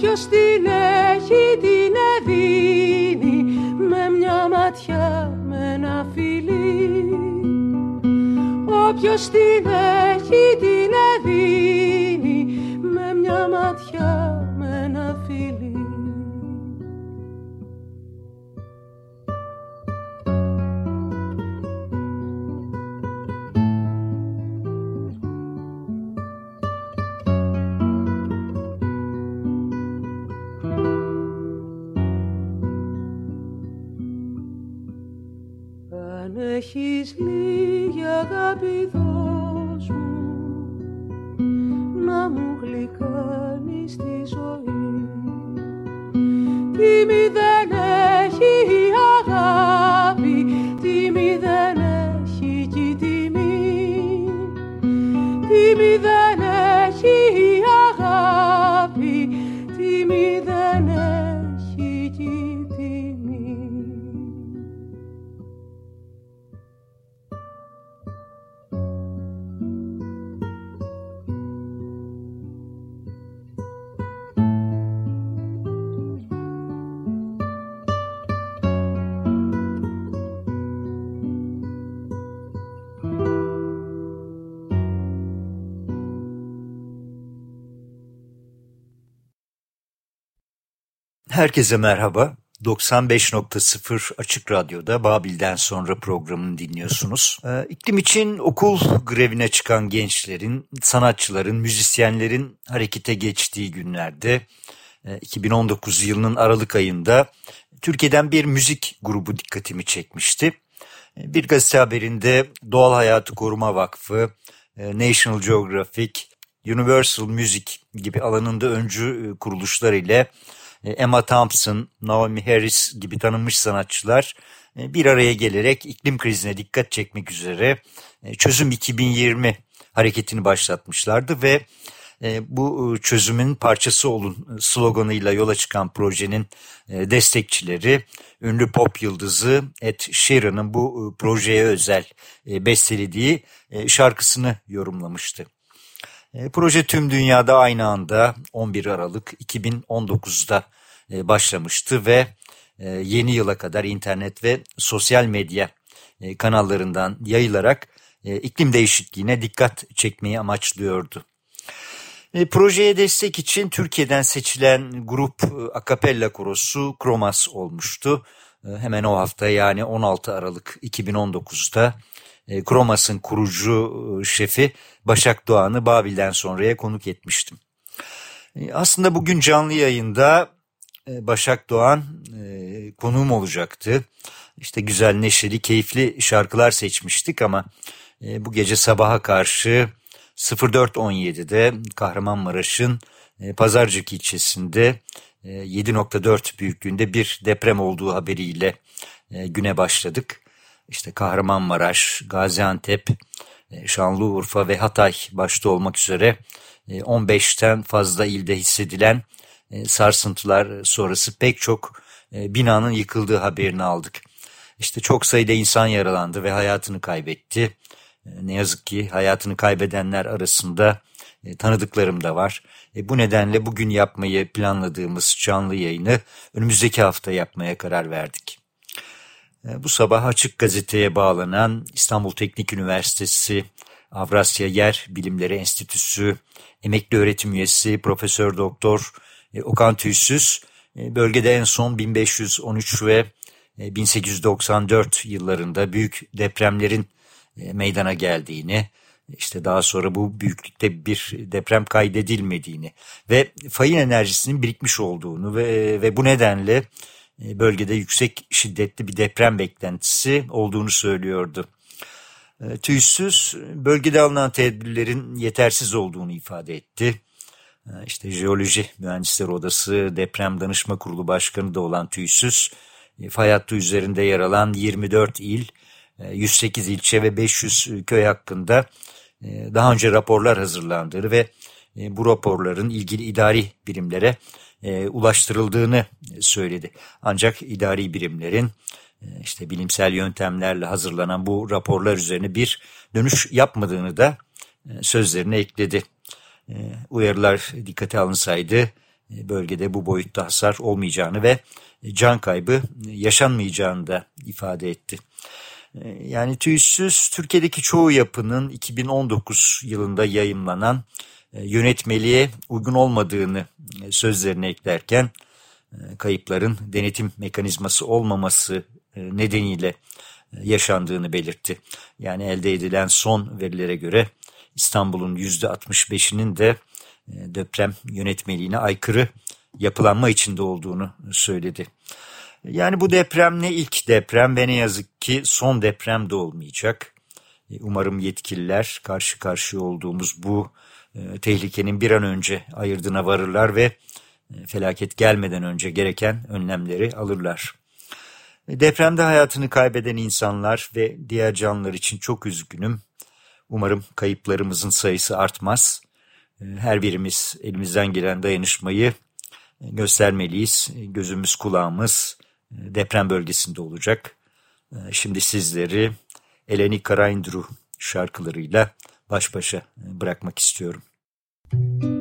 Ποιος την έχει την εδίνει με μια ματιά με ένα φιλί. Όποιος την έχει την εδίνει με μια ματιά έχεις λίγη αγάπη δώσ' μου. Να μου γλυκάνεις τη ζωή. Τι δεν έχει η αγάπη τι δεν έχει κι η τιμή. Τι δεν Herkese merhaba. 95.0 Açık Radyo'da Babil'den sonra programını dinliyorsunuz. Ee, iklim için okul grevine çıkan gençlerin, sanatçıların, müzisyenlerin harekete geçtiği günlerde 2019 e, yılının Aralık ayında Türkiye'den bir müzik grubu dikkatimi çekmişti. E, bir gazete haberinde Doğal Hayatı Koruma Vakfı, e, National Geographic, Universal Music gibi alanında öncü kuruluşlar ile Emma Thompson, Naomi Harris gibi tanınmış sanatçılar e, bir araya gelerek iklim krizine dikkat çekmek üzere e, Çözüm 2020 hareketini başlatmışlardı ve bu çözümün parçası olun sloganıyla yola çıkan projenin destekçileri ünlü pop yıldızı Ed Sheeran'ın bu projeye özel bestelediği şarkısını yorumlamıştı. E, proje tüm dünyada aynı anda 11 Aralık 2019'da e, başlamıştı ve e, yeni yıla kadar internet ve sosyal medya kanallarından yayılarak iklim değişikliğine dikkat çekmeyi amaçlıyordu. Projeye destek için Türkiye'den seçilen grup Akapella Korosu Kromas olmuştu. Hemen o hafta yani 16 Aralık 2019'da e, Kromas'ın kurucu e, şefi Başak Doğan'ı Babil'den sonraya konuk etmiştim. E, aslında bugün canlı yayında Başak Doğan konuğum olacaktı. işte güzel, neşeli, keyifli şarkılar seçmiştik ama e, bu gece sabaha karşı 04.17'de Kahramanmaraş'ın e, Pazarcık ilçesinde 7.4 e, büyüklüğünde bir deprem olduğu haberiyle e, güne başladık. İşte Kahramanmaraş, Gaziantep, e, Şanlıurfa ve Hatay başta olmak üzere 15'ten fazla ilde hissedilen sarsıntılar sonrası pek çok binanın yıkıldığı haberini aldık. İşte çok sayıda insan yaralandı ve hayatını kaybetti. Ne yazık ki hayatını kaybedenler arasında tanıdıklarım da var. Bu nedenle bugün yapmayı planladığımız canlı yayını önümüzdeki hafta yapmaya karar verdik. E, bu sabah Açık Gazete'ye bağlanan İstanbul Teknik Üniversitesi Avrasya Yer Bilimleri Enstitüsü emekli öğretim üyesi Profesör Doktor e, Okan Tüysüz e, bölgede en son 1513 ve 1894 yıllarında büyük depremlerin meydana geldiğini, işte daha sonra bu büyüklükte bir deprem kaydedilmediğini ve fayın enerjisinin birikmiş olduğunu ve, ve bu nedenle e, bölgede yüksek şiddetli bir deprem beklentisi olduğunu söylüyordu. E, tüysüz bölgede alınan tedbirlerin yetersiz olduğunu ifade etti. E, işte Jeoloji Mühendisleri Odası Deprem Danışma Kurulu Başkanı da olan Tüysüz, fay üzerinde yer alan 24 il, 108 ilçe ve 500 köy hakkında daha önce raporlar hazırlandığını ve bu raporların ilgili idari birimlere e, ulaştırıldığını söyledi. Ancak idari birimlerin e, işte bilimsel yöntemlerle hazırlanan bu raporlar üzerine bir dönüş yapmadığını da e, sözlerine ekledi. E, uyarılar dikkate alınsaydı bölgede bu boyutta hasar olmayacağını ve can kaybı yaşanmayacağını da ifade etti. Yani tüysüz Türkiye'deki çoğu yapının 2019 yılında yayımlanan e, yönetmeliğe uygun olmadığını e, sözlerine eklerken e, kayıpların denetim mekanizması olmaması nedeniyle yaşandığını belirtti. Yani elde edilen son verilere göre İstanbul'un %65'inin de deprem yönetmeliğine aykırı yapılanma içinde olduğunu söyledi. Yani bu deprem ne ilk deprem ve ne yazık ki son deprem de olmayacak. Umarım yetkililer karşı karşıya olduğumuz bu e, tehlikenin bir an önce ayırdığına varırlar ve e, felaket gelmeden önce gereken önlemleri alırlar. E, depremde hayatını kaybeden insanlar ve diğer canlılar için çok üzgünüm. Umarım kayıplarımızın sayısı artmaz. Her birimiz elimizden gelen dayanışmayı göstermeliyiz. Gözümüz kulağımız deprem bölgesinde olacak. Şimdi sizleri Eleni Karaindru şarkılarıyla baş başa bırakmak istiyorum. Müzik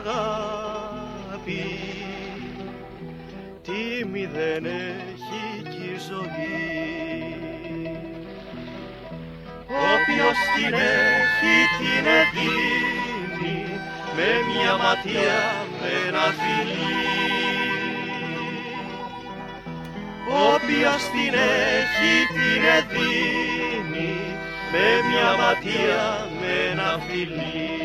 αγάπη. Τίμη δεν έχει κι η ζωή. Όποιος την έχει την δίνει με μια ματιά με ένα φιλί Όποιος την έχει την δίνει με μια ματιά με ένα φιλί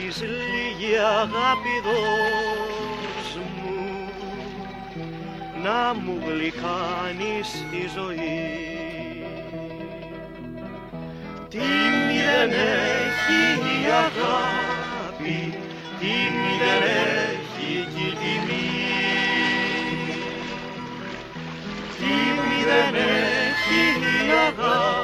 έχεις λίγη αγάπη δώσ' μου. Να μου γλυκάνεις τη ζωή. Τι δεν έχει η αγάπη, τι δεν έχει κι η τιμή. Τι δεν έχει η αγάπη,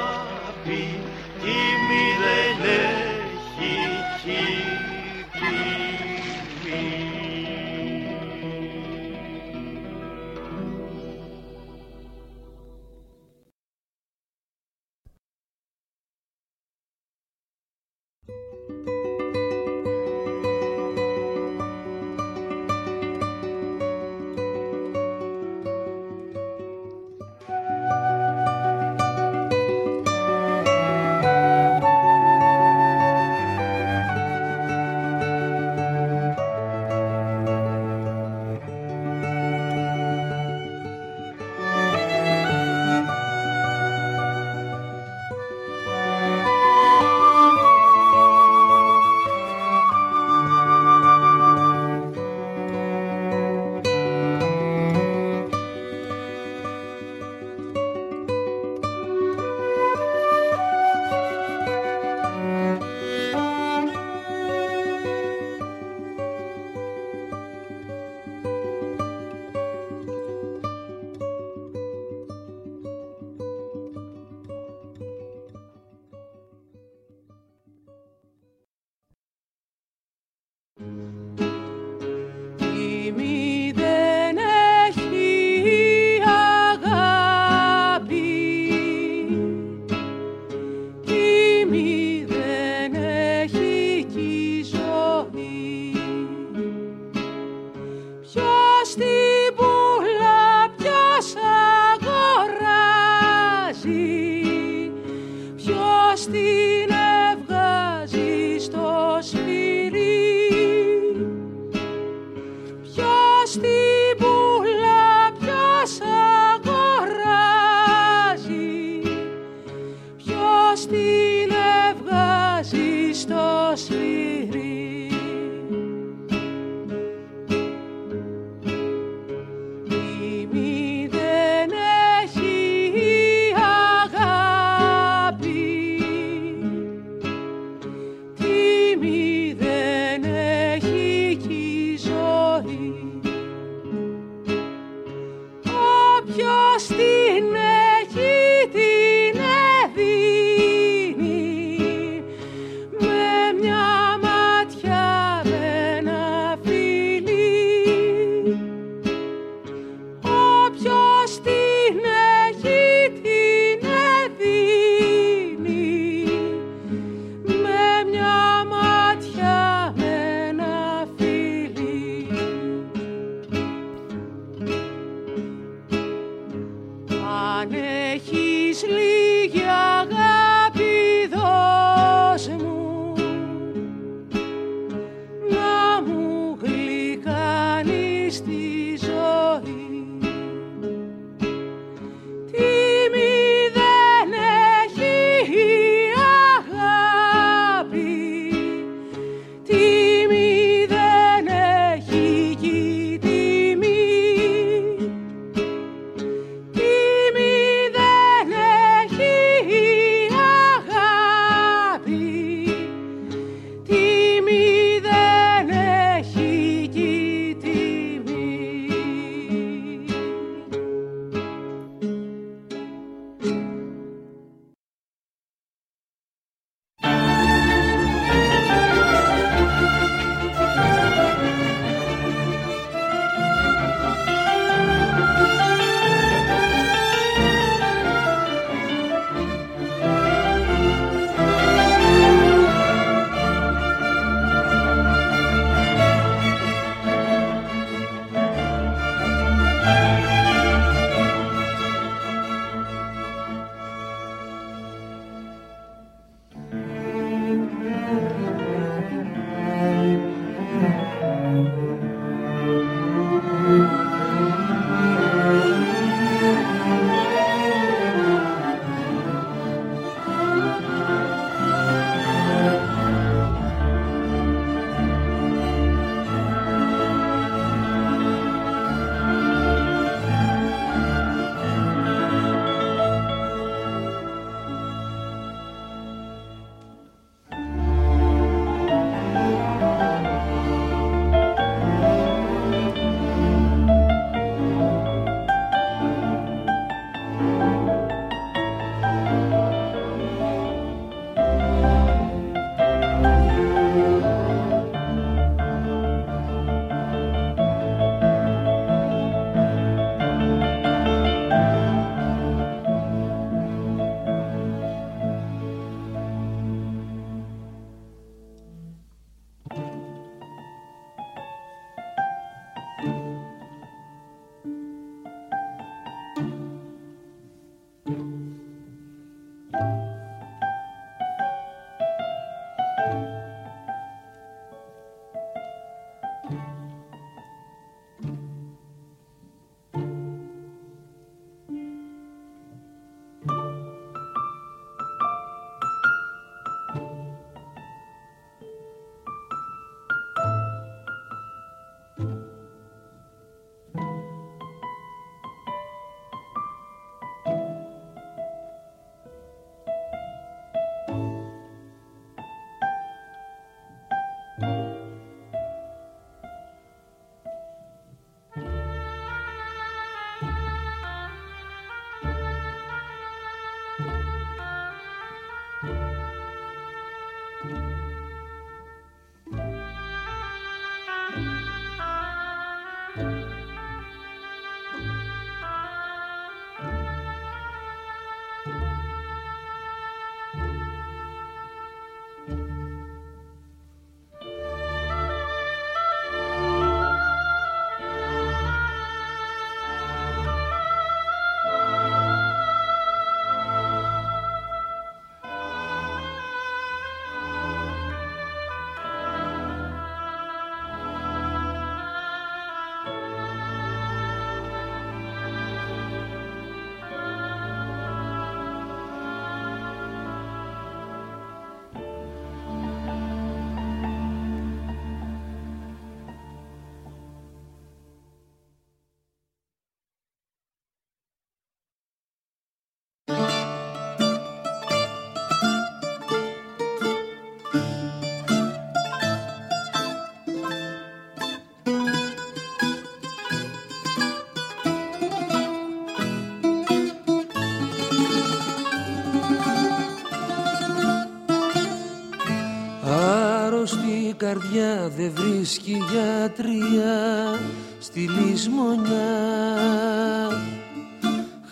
καρδιά δεν βρίσκει γιατρία στη λησμονιά.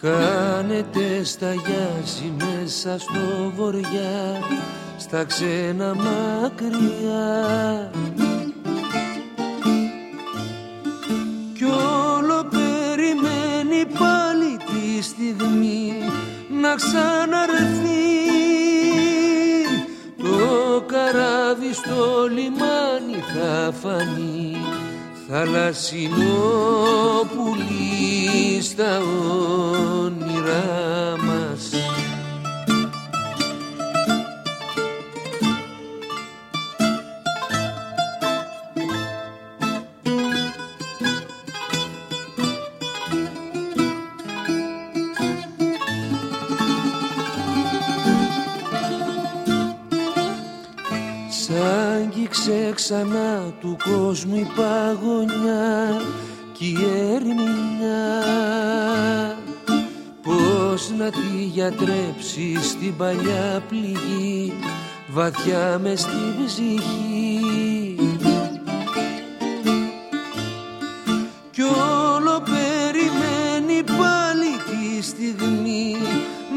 Χάνεται σταγιάζει μέσα στο βοριά στα ξένα μακριά. Κι όλο περιμένει πάλι τη στιγμή να ξαναρθεί το καράβι στο λιμάνι θα φανεί θαλασσινό πουλί στα όνειρά μας. Σ' άγγιξε ξανά του κόσμου η παγωνιά κι η ερμηνιά Πώς να τη γιατρέψεις στην παλιά πληγή βαθιά μες στην ψυχή. Κι όλο περιμένει πάλι τη στιγμή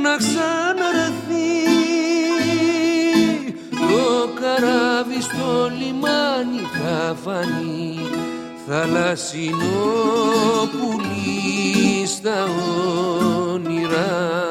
να ξαναρθεί διαφανή θαλασσινό πουλί στα όνειρά.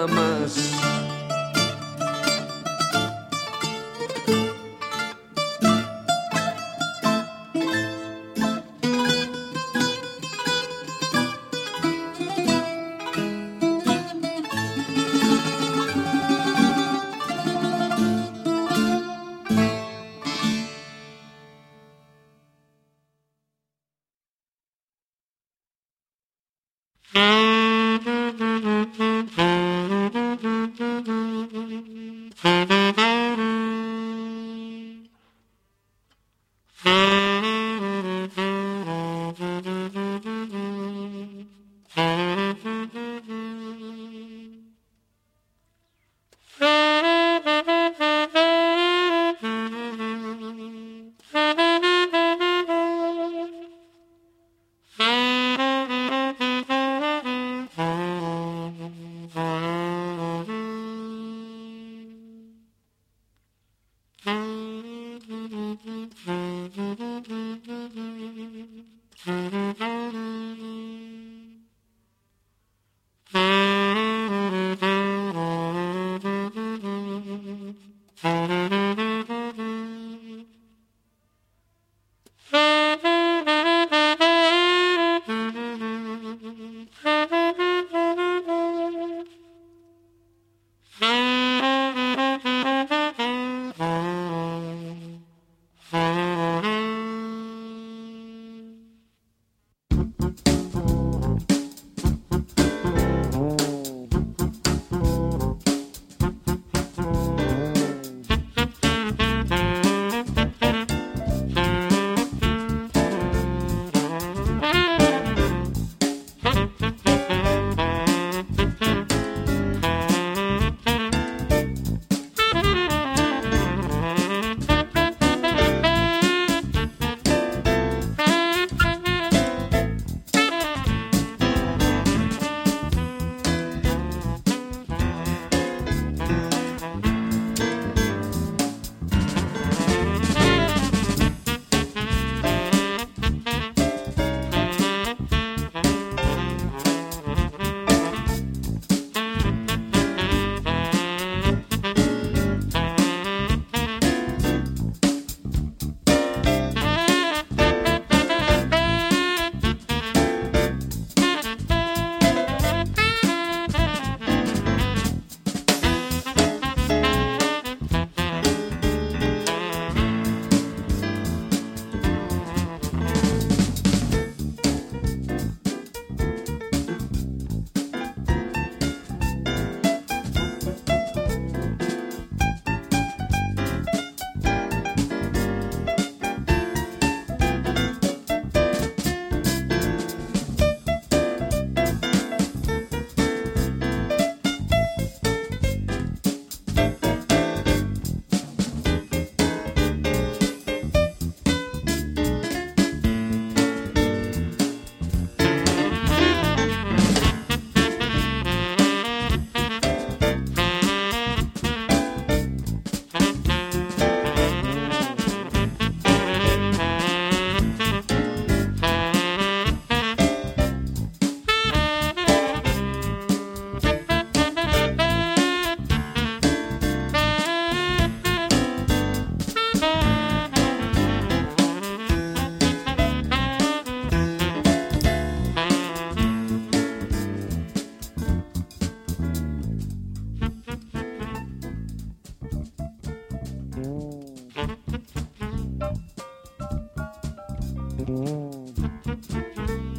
Mm-hmm.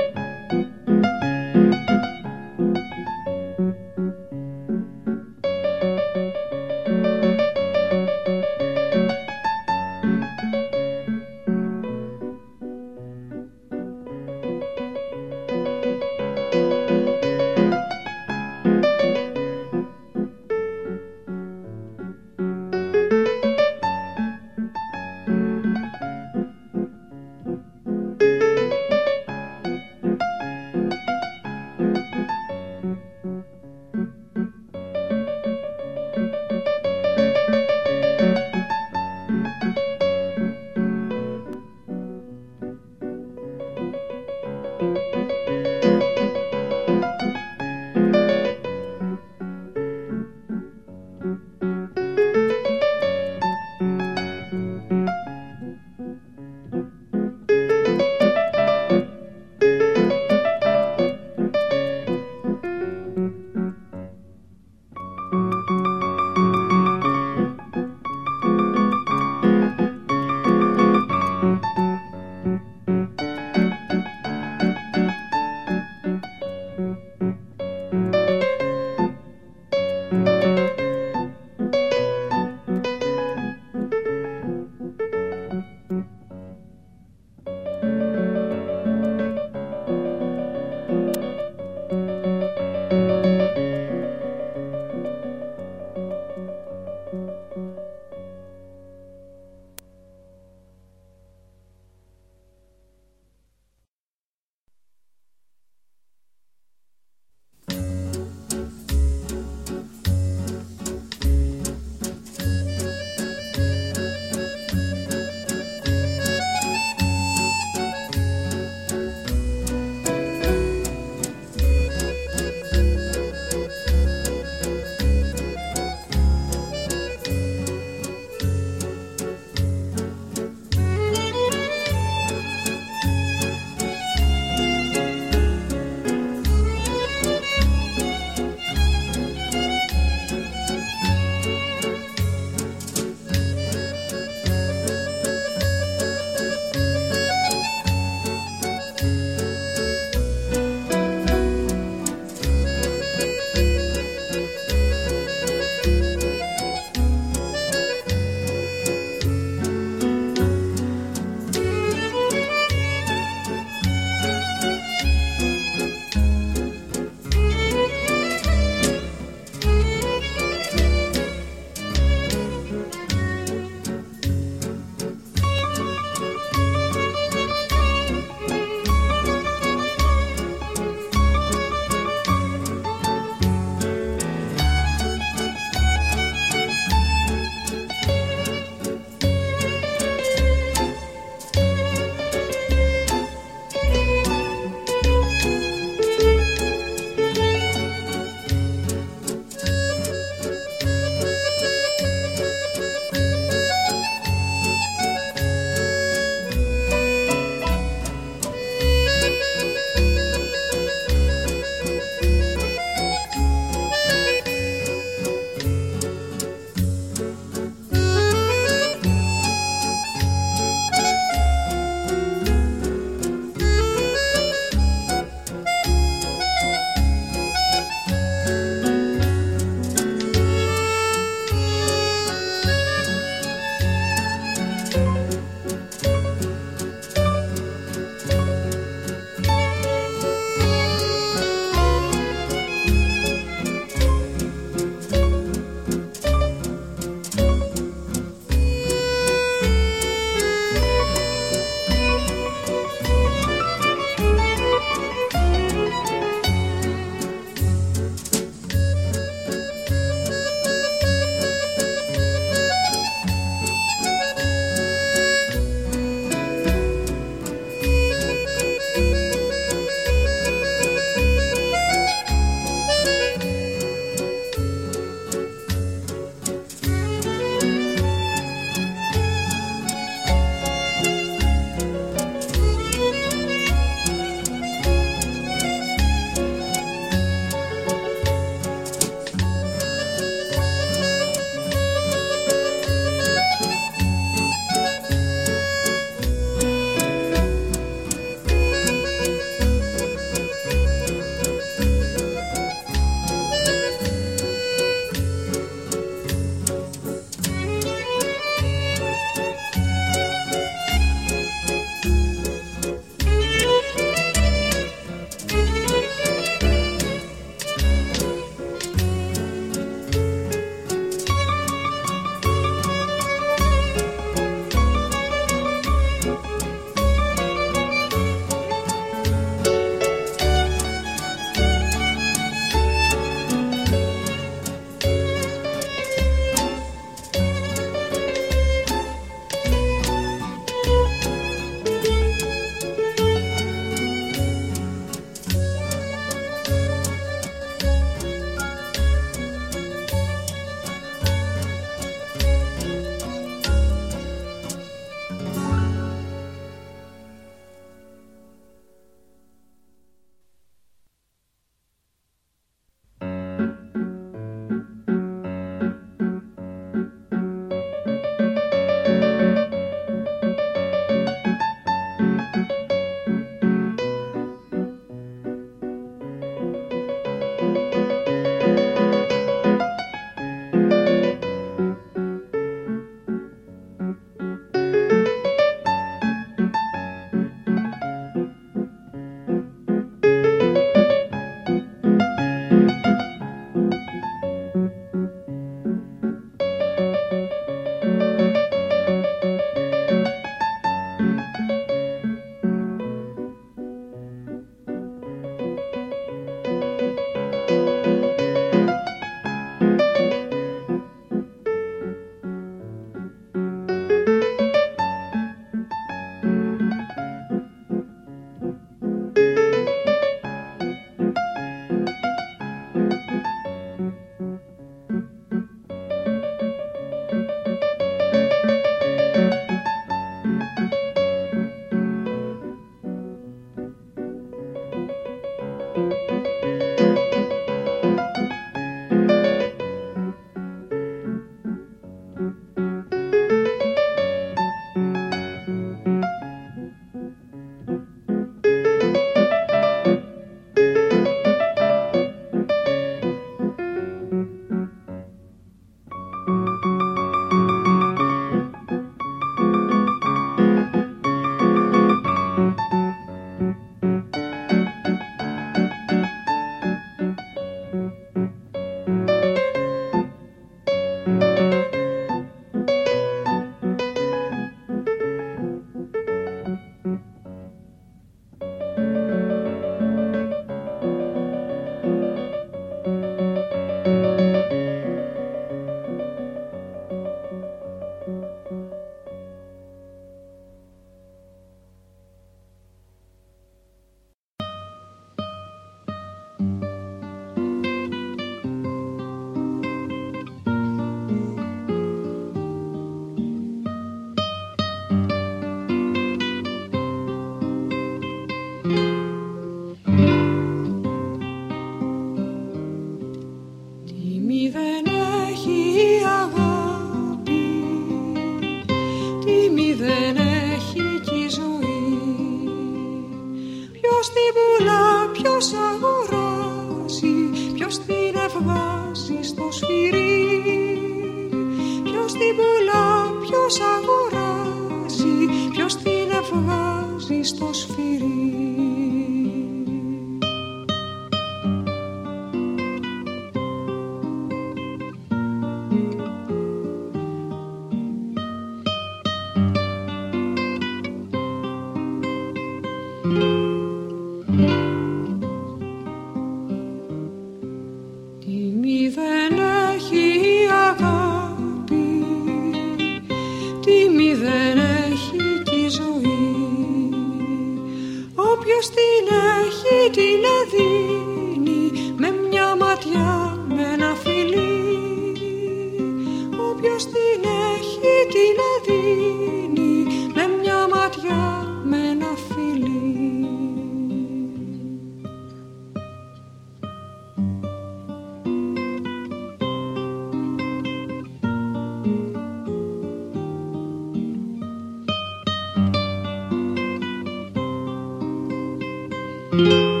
you